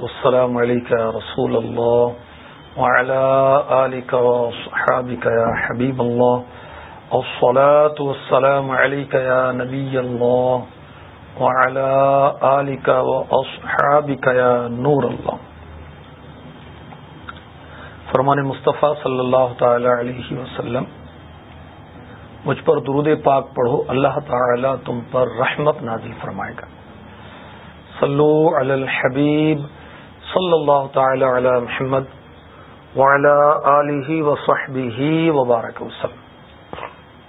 والسلام عليك رسول الله وعلى آلك وصحابك يا حبيب الله. الصلاة والسلام عليك يا نبي الله وعلى آلك وأصحابك يا نور الله. فرمان مصطفیٰ صلی اللہ تعالی علیہ وسلم، مجھ پر درود پاک پڑھو، اللہ تعالی تم پر رحمت نازل فرمائے گا. صلو علی الحبیب صلی اللہ تعالی علی محمد وعلی آلہ وصحبہ وبارک وسلم۔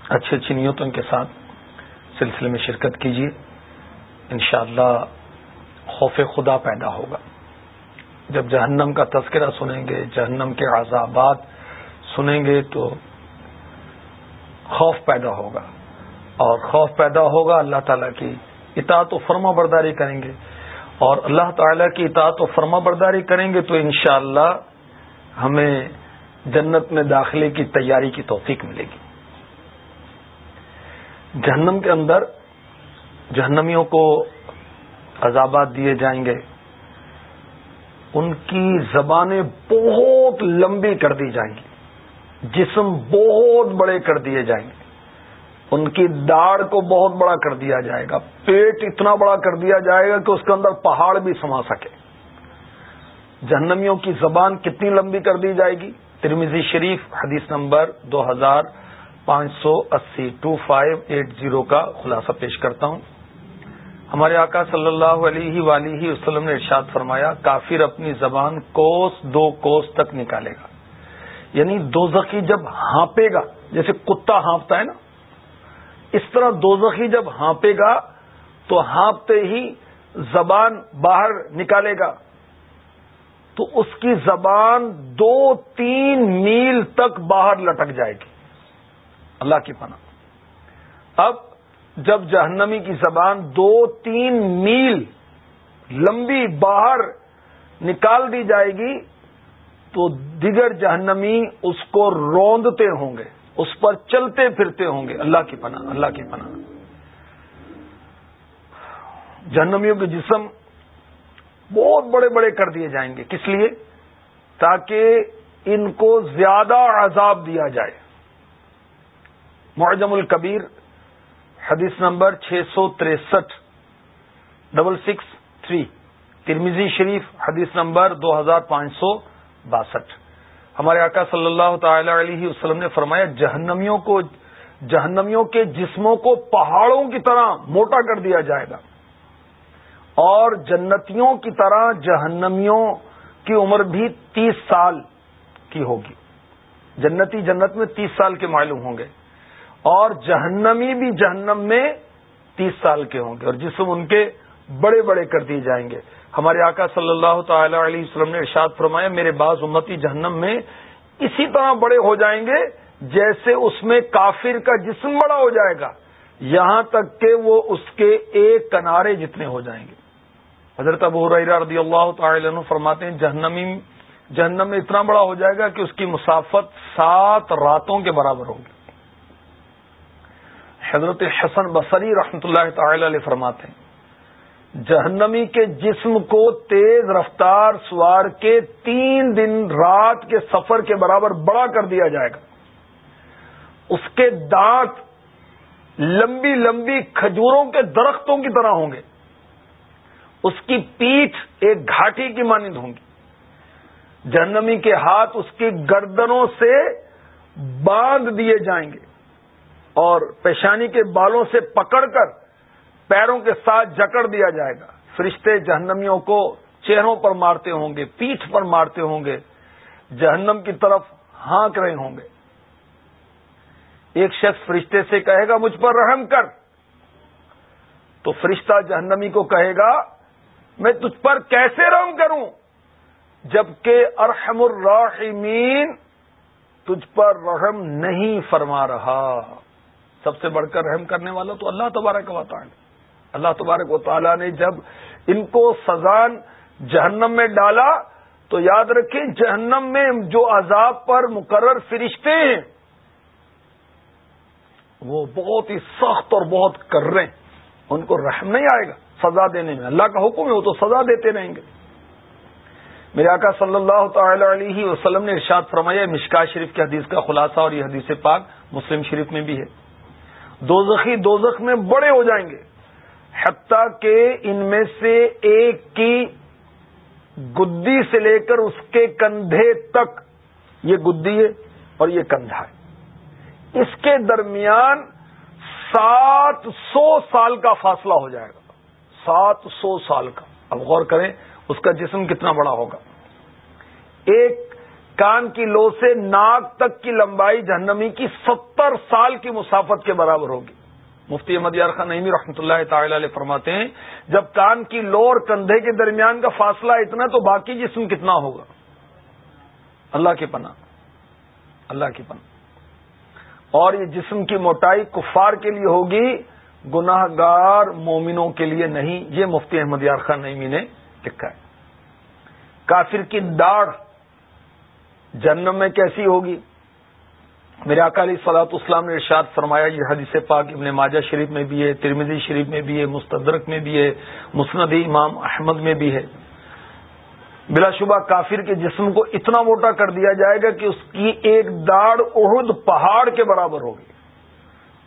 اچھی اچھی نیتوں کے ساتھ سلسلے میں شرکت کیجیے، انشاءاللہ خوف خدا پیدا ہوگا۔ جب جہنم کا تذکرہ سنیں گے، جہنم کے عذابات سنیں گے تو خوف پیدا ہوگا۔ اور خوف پیدا ہوگا اللہ تعالیٰ کی اطاعت و فرما برداری کریں گے۔ اور اللہ تعالیٰ کی اطاعت و فرما برداری کریں گے تو انشاءاللہ ہمیں جنت میں داخلے کی تیاری کی توفیق ملے گی۔ جہنم کے اندر جہنمیوں کو عذابات دیے جائیں گے۔ ان کی زبانیں بہت لمبی کر دی جائیں گی۔ جسم بہت بڑے کر دیے جائیں گے۔ ان کی داڑ کو بہت بڑا کر دیا جائے گا۔ پیٹ اتنا بڑا کر دیا جائے گا کہ اس کے اندر پہاڑ بھی سما سکے۔ جہنمیوں کی زبان کتنی لمبی کر دی جائے گی؟ ترمیزی شریف، حدیث نمبر دو ہزار پانچ سو اسی ٹو فائیو ایٹ زیرو کا خلاصہ پیش کرتا ہوں۔ ہمارے آقا صلی اللہ علیہ ولیہ وسلم نے ارشاد فرمایا، کافر اپنی زبان کوس دو کوس تک نکالے گا۔ یعنی دو زخی جب ہانپے گا، جیسے کتا ہانپتا ہے نا اس طرح دو زخی جب ہانپے گا تو ہانپتے ہی زبان باہر نکالے گا تو اس کی زبان دو تین میل تک باہر لٹک جائے گی۔ اللہ کی پناہ۔ اب جب جہنمی کی زبان دو تین میل لمبی باہر نکال دی جائے گی تو دیگر جہنمی اس کو روندتے ہوں گے۔ اس پر چلتے پھرتے ہوں گے۔ اللہ کی پناہ، اللہ کی پناہ۔ جہنمیوں کے جسم بہت بڑے بڑے کر دیے جائیں گے۔ کس لیے؟ تاکہ ان کو زیادہ عذاب دیا جائے۔ معجم الکبیر، حدیث نمبر چھ سو تریسٹھ، double six three. Tirmidhi Sharif, حدیث نمبر دو ہزار پانچ سو باسٹھ۔ ہمارے آقا صلی اللہ تعالی علیہ وسلم نے فرمایا، جہنمیوں کو، جہنمیوں کے جسموں کو پہاڑوں کی طرح موٹا کر دیا جائے گا۔ اور جنتیوں کی طرح جہنمیوں کی عمر بھی تیس سال کی ہوگی۔ جنتی جنت میں تیس سال کے معلوم ہوں گے۔ اور جہنمی بھی جہنم میں تیس سال کے ہوں گے۔ اور جسم ان کے بڑے بڑے کر دیے جائیں گے۔ ہمارے آقا صلی اللہ تعالی علیہ وسلم نے ارشاد فرمایا، میرے بعض امتی جہنم میں اسی طرح بڑے ہو جائیں گے جیسے اس میں کافر کا جسم بڑا ہو جائے گا۔ یہاں تک کہ وہ اس کے ایک کنارے جتنے ہو جائیں گے۔ حضرت ابو رضی اللہ تعالی عنہ فرماتے ہیں جہنمی جہنم میں اتنا بڑا ہو جائے گا کہ اس کی مسافت سات راتوں کے برابر ہوگی۔ حضرت حسن بصری رحمۃ اللہ تعالی علیہ فرماتے ہیں جہنمی کے جسم کو تیز رفتار سوار کے تین دن رات کے سفر کے برابر بڑا کر دیا جائے گا۔ اس کے دانت لمبی لمبی کھجوروں کے درختوں کی طرح ہوں گے۔ اس کی پیٹھ ایک گھاٹی کی مانند ہوں گی۔ جہنمی کے ہاتھ اس کی گردنوں سے باندھ دیے جائیں گے اور پیشانی کے بالوں سے پکڑ کر پیروں کے ساتھ جکڑ دیا جائے گا۔ فرشتے جہنمیوں کو چہروں پر مارتے ہوں گے، پیٹھ پر مارتے ہوں گے۔ جہنم کی طرف ہانک رہے ہوں گے۔ ایک شخص فرشتے سے کہے گا، مجھ پر رحم کر۔ تو فرشتہ جہنمی کو کہے گا، میں تجھ پر کیسے رحم کروں؟ جبکہ ارحم الراحمین تجھ پر رحم نہیں فرما رہا۔ سب سے بڑھ کر رحم کرنے والا تو اللہ تبارک و تعالی۔ اللہ تبارک و تعالیٰ نے جب ان کو سزان جہنم میں ڈالا، تو یاد رکھیں جہنم میں جو عذاب پر مقرر فرشتے ہیں، وہ بہت ہی سخت اور بہت کر رہے ہیں۔ ان کو رحم نہیں آئے گا سزا دینے میں۔ اللہ کا حکم ہے، وہ تو سزا دیتے رہیں گے۔ میرے آقا صلی اللہ تعالی علیہ وسلم نے ارشاد فرمایا مشکا شریف کی حدیث کا خلاصہ، اور یہ حدیث پاک مسلم شریف میں بھی ہے۔ دوزخی دوزخ میں بڑے ہو جائیں گے۔ حتیٰ کہ ان میں سے ایک کی گدی سے لے کر اس کے کندھے تک یہ گدی ہے اور یہ کندھا ہے۔ اس کے درمیان سات سو سال کا فاصلہ ہو جائے گا۔ سات سو سال کا۔ اب غور کریں اس کا جسم کتنا بڑا ہوگا۔ ایک کان کی لو سے ناک تک کی لمبائی جہنمی کی ستر سال کی مسافت کے برابر ہوگی۔ مفتی احمد یار خان نعمی رحمۃ اللہ تعالی علیہ فرماتے ہیں، جب کان کی لو اور کندھے کے درمیان کا فاصلہ اتنا تو باقی جسم کتنا ہوگا؟ اللہ کی پناہ، اللہ کی پناہ۔ اور یہ جسم کی موٹائی کفار کے لیے ہوگی گناہ گار مومنوں کے لیے نہیں، یہ مفتی احمد یار خان نعمی نے لکھا ہے۔ کافر کی داڑھ جنم میں کیسی ہوگی؟ میرے اکالی سلاط اسلام نے ارشاد فرمایا، یہ حدیث پاک ابن ماجہ شریف میں بھی ہے ترمیزی شریف میں بھی ہے، مستدرک میں بھی ہے مسندی امام احمد میں بھی ہے۔ بلا شبہ کافر کے جسم کو اتنا موٹا کر دیا جائے گا کہ اس کی ایک داڑ عہد پہاڑ کے برابر ہوگی۔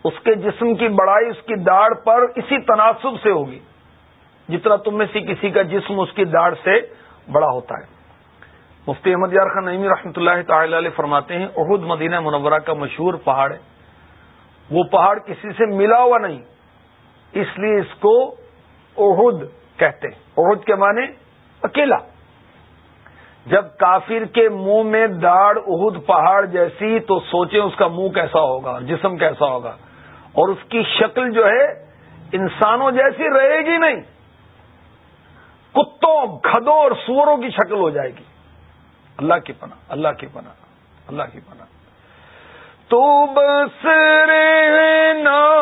اس کے جسم کی بڑائی اس کی داڑ پر اسی تناسب سے ہوگی۔ جتنا تم میں سے کسی کا جسم اس کی داڑ سے بڑا ہوتا ہے۔ مفتی احمد یار خان نعمی رحمۃ اللہ تعالی علیہ فرماتے ہیں عہد مدینہ منورہ کا مشہور پہاڑ ہے۔ وہ پہاڑ کسی سے ملا ہوا نہیں، اس لیے اس کو عہد کہتے ہیں۔ عہد کے معنی اکیلا۔ جب کافر کے منہ میں داڑ اہد پہاڑ جیسی تو سوچیں اس کا منہ کیسا ہوگا، جسم کیسا ہوگا۔ اور اس کی شکل جو ہے، انسانوں جیسی رہے گی نہیں۔ کتوں گھدوں اور سوروں کی شکل ہو جائے گی۔ اللہ کی پناہ اللہ کی پناہ اللہ کی پناہ۔ تو بس نا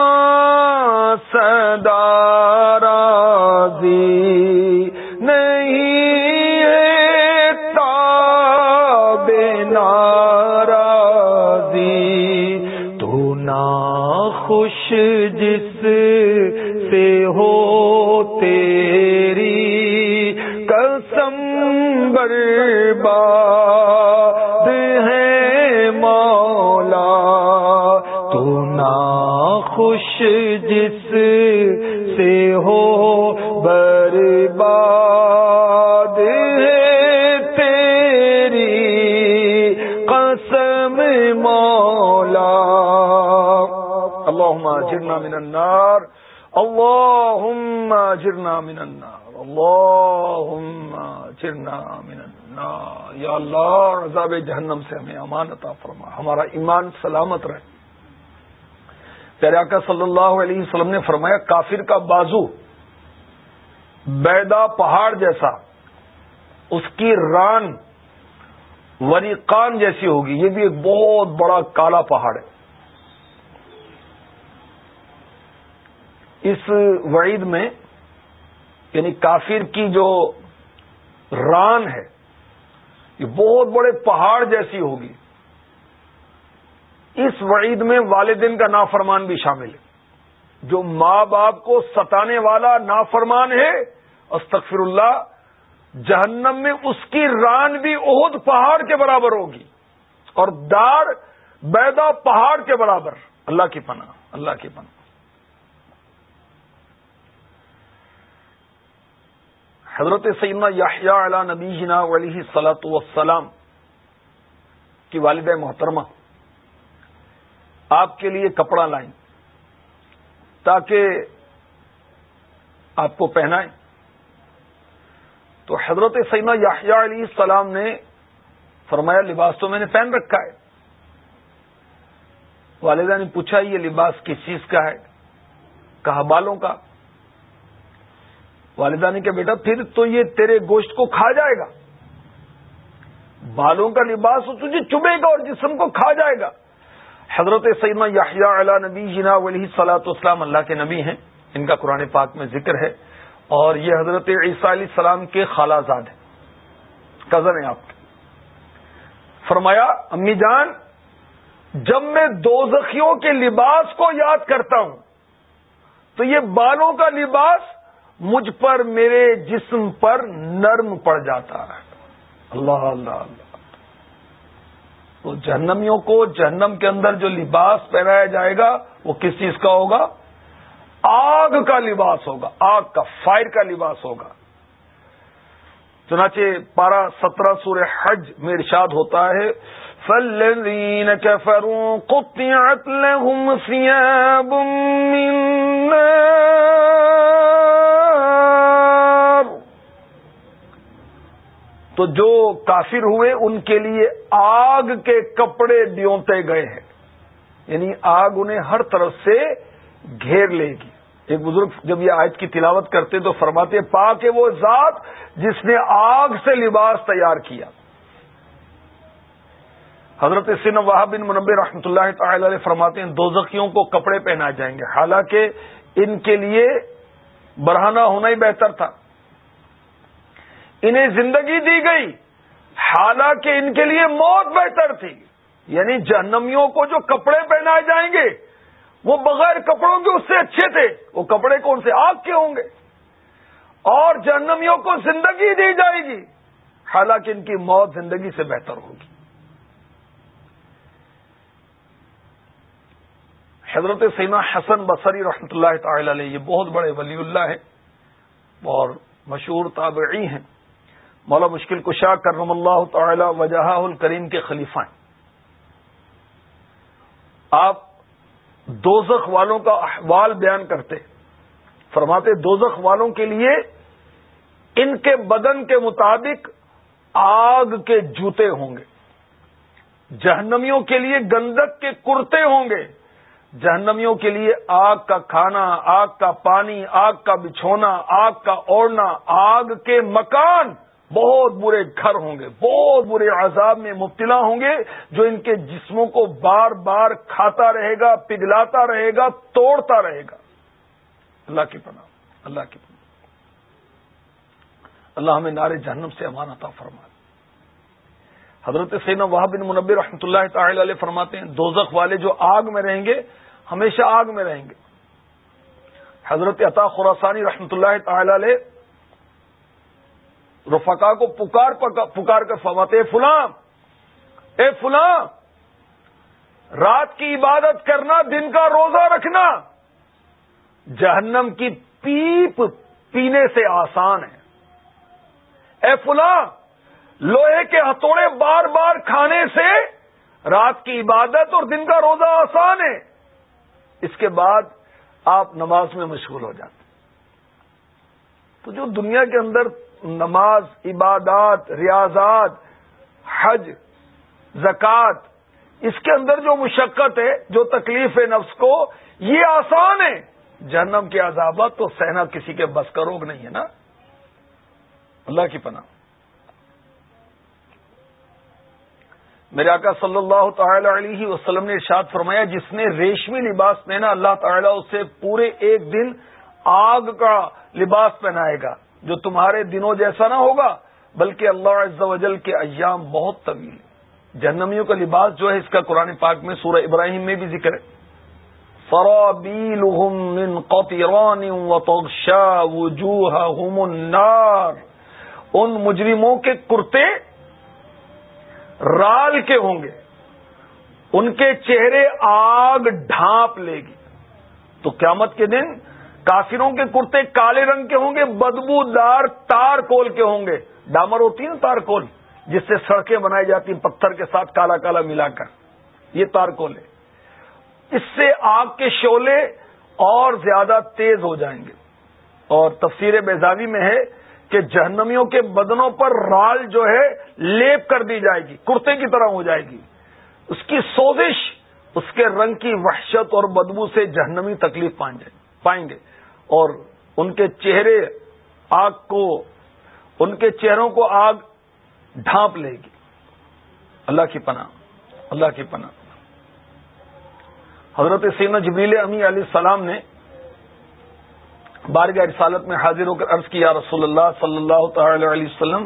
صدا۔ اللهم اجرنا من النار. اللهم اجرنا من النار. یا اللہ، عذاب جہنم سے ہمیں امان عطا فرما. ہمارا ایمان سلامت رہے. پیارے آقا صلی اللہ علیہ وسلم نے فرمایا، کافر کا بازو بیدا پہاڑ جیسا، اس کی ران وریقان جیسی ہوگی. یہ بھی ایک بہت بڑا کالا پہاڑ ہے. اس وعید میں یعنی کافر کی جو ران ہے، یہ بہت بڑے پہاڑ جیسی ہوگی۔ اس وعید میں والدین کا نافرمان بھی شامل ہے۔ جو ماں باپ کو ستانے والا نافرمان ہے استغفر اللہ جہنم میں اس کی ران بھی عہد پہاڑ کے برابر ہوگی۔ اور دار بیدا پہاڑ کے برابر۔ اللہ کی پناہ، اللہ کی پناہ۔ حضرت سیدنا یاحیہ علی نبی جنا علیہ سلاۃ وسلام کی والد محترمہ، آپ کے لیے کپڑا لائیں تاکہ آپ کو پہنائیں۔ تو حضرت سیدنا یاحیہ علیہ السلام نے فرمایا، لباس تو میں نے پہن رکھا ہے۔ والدہ نے پوچھا، یہ لباس کس چیز کا ہے؟ کہا، بالوں کا۔ والدہ نے کہ بیٹا، پھر تو یہ تیرے گوشت کو کھا جائے گا۔ بالوں کا لباس تجھے چبے گا اور جسم کو کھا جائے گا۔ حضرت سیدنا یاحیہ علا نبی جنا ولی سلاۃ اسلام اللہ کے نبی ہیں۔ ان کا قرآن پاک میں ذکر ہے۔ اور یہ حضرت عیسیٰ علیہ السلام کے خالہ زاد ہیں۔ کزن ہیں آپ۔ کے فرمایا، امی جان، جب میں دو زخیوں کے لباس کو یاد کرتا ہوں، تو یہ بالوں کا لباس مجھ پر میرے جسم پر نرم پڑ جاتا ہے۔ اللہ اللہ اللہ۔ تو جہنمیوں کو جہنم کے اندر جو لباس پہنایا جائے گا، وہ کس چیز کا ہوگا؟ آگ کا لباس ہوگا۔ آگ کا فائر کا لباس ہوگا۔ چنانچہ پارہ سترہ سور حج میں ارشاد ہوتا ہے، فالذين كفروا قطعت لهم ثياب من تو جو کافر ہوئے ان کے لیے آگ کے کپڑے ڈیونتے گئے ہیں۔ یعنی آگ انہیں ہر طرف سے گھیر لے گی۔ ایک بزرگ جب یہ آیت کی تلاوت کرتے تو فرماتے پا کہ وہ ذات جس نے آگ سے لباس تیار کیا۔ حضرت سن واہ بن منبر رحمۃ اللہ تعالی علیہ فرماتے ہیں دو کو کپڑے پہنائے جائیں گے۔ حالانکہ ان کے لیے برہانہ ہونا ہی بہتر تھا۔ انہیں زندگی دی گئی۔ حالانکہ ان کے لیے موت بہتر تھی۔ یعنی جہنمیوں کو جو کپڑے پہنائے جائیں گے، وہ بغیر کپڑوں کے اس سے اچھے تھے۔ وہ کپڑے کون سے؟ آگ کے ہوں گے۔ اور جہنمیوں کو زندگی دی جائے گی۔ حالانکہ ان کی موت زندگی سے بہتر ہوگی۔ حضرت سینا حسن بصری رحمۃ اللہ تعالی علیہ، یہ بہت بڑے ولی اللہ ہیں اور مشہور تابعی ہیں۔ مولا مشکل کشا کرم اللہ تعالی وجہ الکریم کے خلیفہ ہیں۔ آپ دوزخ والوں کا احوال بیان کرتے، فرماتے، دوزخ والوں کے لیے ان کے بدن کے مطابق آگ کے جوتے ہوں گے۔ جہنمیوں کے لیے گندک کے کرتے ہوں گے۔ جہنمیوں کے لیے آگ کا کھانا، آگ کا پانی، آگ کا بچھونا، آگ کا اوڑنا آگ کے مکان بہت برے گھر ہوں گے، بہت برے عذاب میں مبتلا ہوں گے، جو ان کے جسموں کو بار بار کھاتا رہے گا پگلاتا رہے گا، توڑتا رہے گا۔ اللہ کی پناہ، اللہ کی پناہ۔ اللہ ہمیں نارے جہنم سے امان عطا فرما حضرت سینا وہاں بن منبر رحمۃ اللہ تعالی علیہ فرماتے ہیں، دوزخ والے جو آگ میں رہیں گے، ہمیشہ آگ میں رہیں گے۔ حضرت عطا خوراسانی رحمۃ اللہ تعالی علیہ رفقا کو پکار پکار کر فرماتے فلاں، اے فلاں، رات کی عبادت کرنا، دن کا روزہ رکھنا، جہنم کی پیپ پینے سے آسان ہے۔ اے فلاں، لوہے کے ہتھوڑے بار بار کھانے سے رات کی عبادت اور دن کا روزہ آسان ہے۔ اس کے بعد آپ نماز میں مشغول ہو جاتے تو جو دنیا کے اندر نماز، عبادات، ریاضات، حج، زکوٰۃ، اس کے اندر جو مشقت ہے، جو تکلیف ہے نفس کو، یہ آسان ہے۔ جہنم کے عذابات تو سہنا کسی کے بس کا روگ نہیں ہے نا۔ اللہ کی پناہ۔ میرے آقا صلی اللہ تعالی علیہ وسلم نے ارشاد فرمایا، جس نے ریشمی لباس پہنا، اللہ تعالیٰ اسے پورے ایک دن آگ کا لباس پہنائے گا۔ جو تمہارے دنوں جیسا نہ ہوگا، بلکہ اللہ عز و جل کے ایام بہت طویل جہنمیوں کا لباس جو ہے، اس کا قرآن پاک میں سورہ ابراہیم میں بھی ذکر ہے۔ من قطران وجوههم النار۔ ان مجرموں کے کرتے رال کے ہوں گے۔ ان کے چہرے آگ ڈھانپ لے گی۔ تو قیامت کے دن کافروں کے کرتے کالے رنگ کے ہوں گے بدبو دار تار کول کے ہوں گے۔ ڈامر ہوتی ہے نا تار کول، جس سے سڑکیں بنائی جاتی ہیں، پتھر کے ساتھ کالا کالا ملا کر۔ یہ تار کول ہے۔ اس سے آگ کے شولے اور زیادہ تیز ہو جائیں گے۔ اور تفسیر بیزاوی میں ہے کہ جہنمیوں کے بدنوں پر رال جو ہے، لیپ کر دی جائے گی، کرتے کی طرح ہو جائے گی۔ اس کی سوزش، اس کے رنگ کی وحشت اور بدبو سے جہنمی تکلیف پائیں گے۔ اور ان کے چہرے آگ کو، ان کے چہروں کو آگ ڈھانپ لے گی۔ اللہ کی پناہ، اللہ کی پناہ۔ حضرت سینا جبریل امی علیہ السلام نے بارگاہ رسالت میں حاضر ہو کر عرض کیا رسول اللہ صلی اللہ تعالی علیہ وسلم،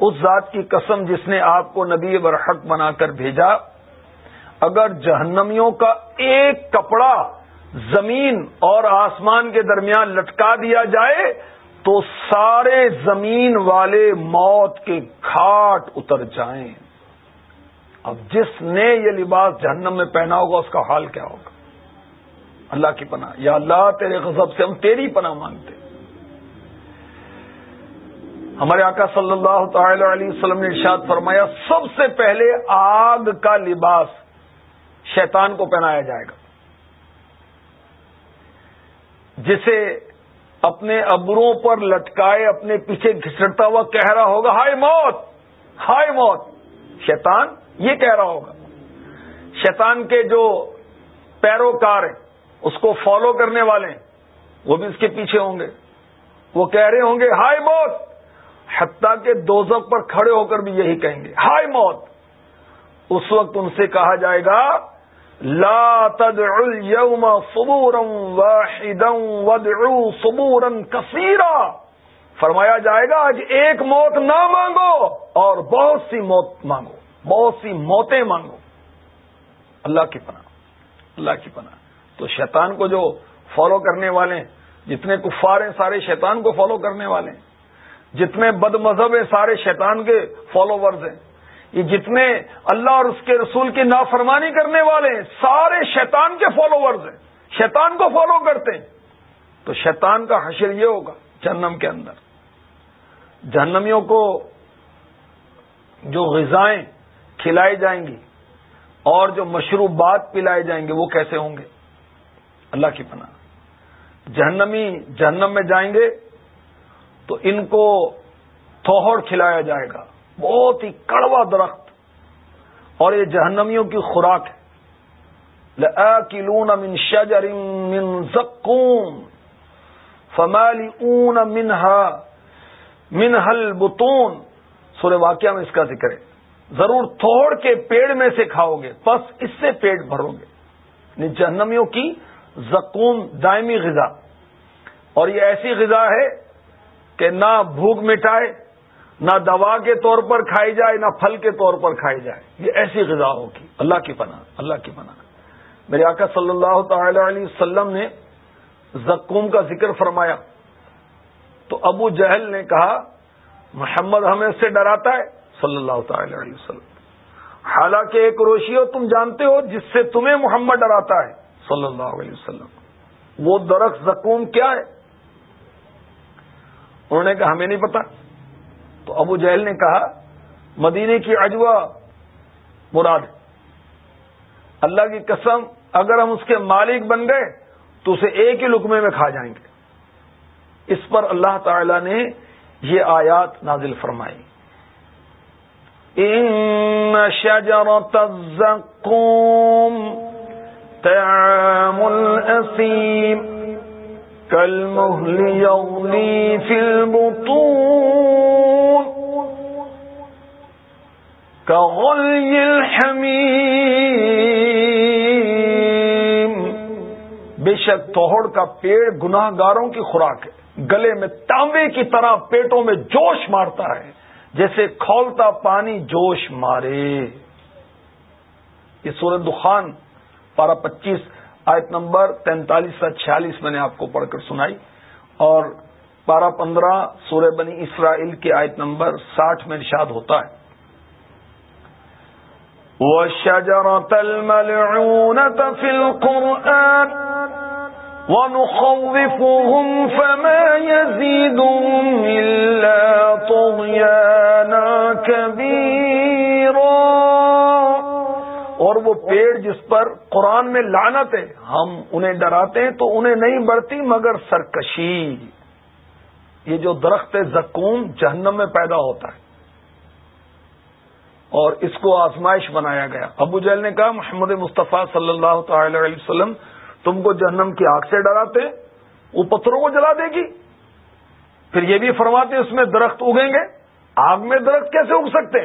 اس ذات کی قسم جس نے آپ کو نبی برحق بنا کر بھیجا، اگر جہنمیوں کا ایک کپڑا زمین اور آسمان کے درمیان لٹکا دیا جائے تو سارے زمین والے موت کے گھاٹ اتر جائیں۔ اب جس نے یہ لباس جہنم میں پہنا ہوگا، اس کا حال کیا ہوگا؟ اللہ کی پناہ۔ یا اللہ، تیرے غضب سے ہم تیری پناہ مانگتے۔ ہمارے آقا صلی اللہ تعالی علیہ وسلم نے ارشاد فرمایا، سب سے پہلے آگ کا لباس شیطان کو پہنایا جائے گا۔ جسے اپنے ابروں پر لٹکائے اپنے پیچھے گھسٹتا ہوا کہہ رہا ہوگا، ہائے موت ہائے موت۔ شیطان یہ کہہ رہا ہوگا۔ شیطان کے جو پیروکار ہیں، اس کو فالو کرنے والے ہیں، وہ بھی اس کے پیچھے ہوں گے۔ وہ کہہ رہے ہوں گے، ہائے موت۔ حتیٰ کے دوزک پر کھڑے ہو کر بھی یہی کہیں گے، ہائے موت۔ اس وقت ان سے کہا جائے گا لا تدعوا اليوم صبورا واحدا وادعوا صبورا كثيرا فرمایا جائے گا، آج ایک موت نہ مانگو اور بہت سی موت مانگو، بہت سی موتیں مانگو۔ اللہ کی پناہ، اللہ کی پناہ۔ تو شیطان کو جو فالو کرنے والے ہیں، جتنے کفار ہیں سارے شیطان کو فالو کرنے والے ہیں۔ جتنے بد مذہب ہیں سارے شیطان کے فالوورز ہیں۔ یہ جتنے اللہ اور اس کے رسول کی نافرمانی کرنے والے ہیں، سارے شیطان کے فالوورز ہیں۔ شیطان کو فالو کرتے ہیں۔ تو شیطان کا حشر یہ ہوگا جہنم کے اندر۔ جہنمیوں کو جو غذائیں کھلائی جائیں گی اور جو مشروبات پلائے جائیں گے، وہ کیسے ہوں گے؟ اللہ کی پناہ۔ جہنمی، جہنم میں جائیں گے تو ان کو توہڑ کھلایا جائے گا۔ بہت ہی کڑوا درخت اور یہ جہنمیوں کی خوراک ہے۔ من شجر من زقوم فمالی اون منہا منہل بتون سورے واقعہ میں اس کا ذکر ہے۔ ضرور تھوڑ کے پیڑ میں سے کھاؤ گے، بس اس سے پیٹ بھرو گے۔ یعنی جہنمیوں کی زکوم دائمی غذا۔ اور یہ ایسی غذا ہے کہ نہ بھوک مٹائے نہ دوا کے طور پر کھائی جائے، نہ پھل کے طور پر کھائی جائے۔ یہ ایسی غذا ہوگی۔ اللہ کی پناہ، اللہ کی پناہ۔ میرے آقا صلی اللہ تعالی علیہ وسلم نے زکوم کا ذکر فرمایا۔ تو ابو جہل نے کہا، محمد ہمیں اس سے ڈراتا ہے، صلی اللہ تعالی علیہ وسلم۔ حالانکہ ایک روشی ہو تم جانتے ہو، جس سے تمہیں محمد ڈراتا ہے، صلی اللہ علیہ وسلم۔ وہ درخت زکوم کیا ہے؟ انہوں نے کہا، ہمیں نہیں پتا۔ تو ابو جہل نے کہا، مدینے کی اجوا مراد اللہ کی قسم، اگر ہم اس کے مالک بن گئے، تو اسے ایک ہی لکمے میں کھا جائیں گے۔ اس پر اللہ تعالی نے یہ آیات نازل فرمائی۔ ان شجرت الزقوم طعام الاسیم كالمهل يغلي في البطون بے شک توہڑ کا پیڑ گناہ گاروں کی خوراک ہے۔ گلے میں تانبے کی طرح پیٹوں میں جوش مارتا ہے۔ جیسے کھولتا پانی جوش مارے۔ یہ سورت دخان، پارہ پچیس، آیت نمبر تینتالیس سے چھیالیس میں نے آپ کو پڑھ کر سنائی۔ اور پارہ پندرہ، سورہ بنی اسرائیل کی آیت نمبر ساٹھ میں ارشاد ہوتا ہے۔ والشجرة الملعونة في القرآن ونخوفهم فما يزيدهم إلا طغيانا كبيرا. اور وہ پیڑ جس پر قرآن میں لانت ہے، ہم انہیں ڈراتے ہیں تو انہیں نہیں بڑھتی، مگر سرکشی. یہ جو درخت زکوم جہنم میں پیدا ہوتا ہے۔ اور اس کو آزمائش بنایا گیا۔ ابو جہل نے کہا، محمد مصطفیٰ صلی اللہ تعالی علیہ وسلم تم کو جہنم کی آگ سے ڈراتے، وہ پتھروں کو جلا دے گی۔ پھر یہ بھی فرماتے، اس میں درخت اگیں گے۔ آگ میں درخت کیسے اگ سکتے؟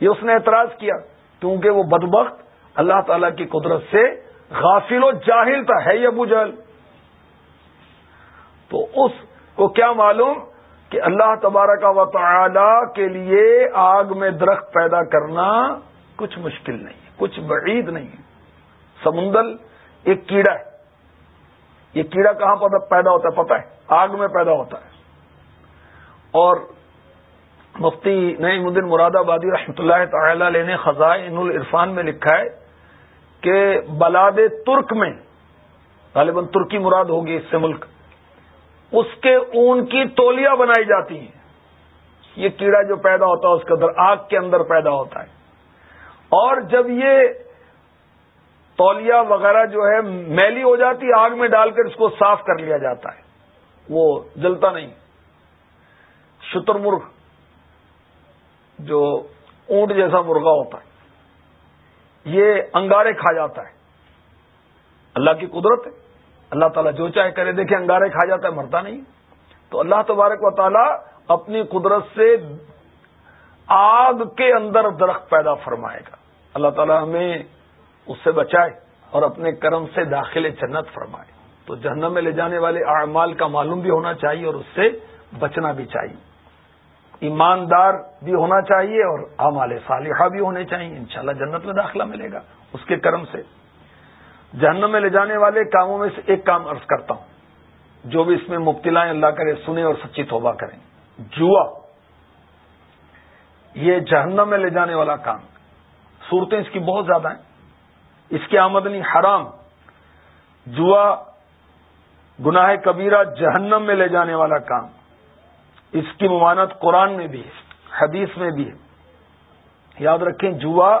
یہ اس نے اعتراض کیا، کیونکہ وہ بدبخت اللہ تعالی کی قدرت سے غافل و جاہل تھا۔ ہے یہ ابو جہل؟ تو اس کو کیا معلوم؟ کہ اللہ تبارک و تعالی کے لیے آگ میں درخت پیدا کرنا کچھ مشکل نہیں ہے کچھ بعید نہیں ہے۔ سمندل ایک کیڑا ہے۔ یہ کیڑا کہاں پیدا ہوتا ہے؟ پتہ ہے، آگ میں پیدا ہوتا ہے۔ اور مفتی نعیم الدین مراد آبادی رحمۃ اللہ تعالی علیہ نے خزائن العرفان میں لکھا ہے کہ بلاد ترک میں غالباً ترکی مراد ہوگی اس سے ملک۔ اس کے اون کی تولیاں بنائی جاتی ہیں۔ یہ کیڑا جو پیدا ہوتا ہے، اس کے اندر آگ کے اندر پیدا ہوتا ہے۔ اور جب یہ تولیہ وغیرہ جو ہے میلی ہو جاتی، آگ میں ڈال کر اس کو صاف کر لیا جاتا ہے۔ وہ جلتا نہیں۔ شتر مرغ جو اونٹ جیسا مرغا ہوتا ہے، یہ انگارے کھا جاتا ہے۔ اللہ کی قدرت ہے۔ اللہ تعالیٰ جو چاہے کرے دیکھے انگارے کھا جاتا ہے، مرتا نہیں۔ تو اللہ تبارک و تعالیٰ اپنی قدرت سے آگ کے اندر درخت پیدا فرمائے گا۔ اللہ تعالیٰ ہمیں اس سے بچائے اور اپنے کرم سے داخل جنت فرمائے۔ تو جہنم میں لے جانے والے اعمال کا معلوم بھی ہونا چاہیے اور اس سے بچنا بھی چاہیے۔ ایماندار بھی ہونا چاہیے اور اعمال صالحہ بھی ہونے چاہیے۔ انشاءاللہ جنت میں داخلہ ملے گا اس کے کرم سے۔ جہنم میں لے جانے والے کاموں میں سے ایک کام عرض کرتا ہوں۔ جو بھی اس میں مبتلا اللہ کرے سنیں اور سچی توبہ کریں۔ جوا۔ یہ جہنم میں لے جانے والا کام۔ صورتیں اس کی بہت زیادہ ہیں۔ اس کی آمدنی حرام۔ جوا۔ گناہ کبیرہ جہنم میں لے جانے والا کام۔ اس کی ممانت قرآن میں بھی ہے، حدیث میں بھی ہے۔ یاد رکھیں، جوا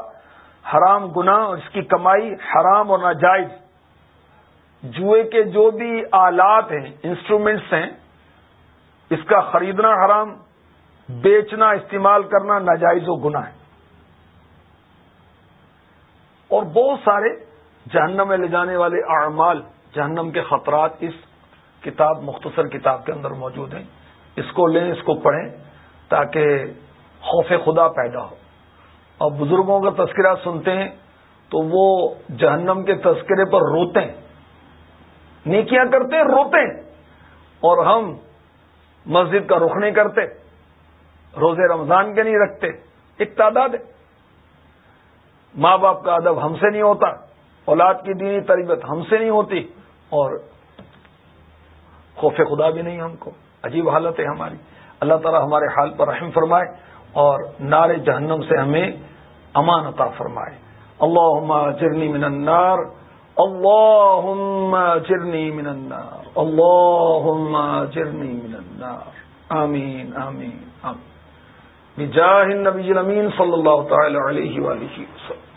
حرام گنا اور اس کی کمائی حرام اور ناجائز۔ جوئے کے جو بھی آلات ہیں انسٹرومینٹس ہیں، اس کا خریدنا حرام، بیچنا، استعمال کرنا ناجائز و گنا ہے اور بہت سارے جہنم میں لے جانے والے اعمال، جہنم کے خطرات اس کتاب، مختصر کتاب کے اندر موجود ہیں۔ اس کو لیں، اس کو پڑھیں تاکہ خوف خدا پیدا ہو۔ اور بزرگوں کا تذکرہ سنتے ہیں تو وہ جہنم کے تذکرے پر روتے ہیں۔ نیکیاں کرتے ہیں، روتے ہیں۔ اور ہم مسجد کا رخ نہیں کرتے، روزے رمضان کے نہیں رکھتے، ایک تعداد ہے۔ ماں باپ کا ادب ہم سے نہیں ہوتا، اولاد کی دینی تربیت ہم سے نہیں ہوتی، اور خوف خدا بھی نہیں ہم کو۔ عجیب حالت ہے ہماری۔ اللہ تعالیٰ ہمارے حال پر رحم فرمائے۔ اور نار جہنم سے ہمیں امان عطا فرمائے۔ اللہ جرنی من النار اللہ جرنی من النار اللہ جرنی من النار۔ آمین آمین آمین۔ بجاہ النبی الامین صلی اللہ تعالی علیہ وآلہ وسلم۔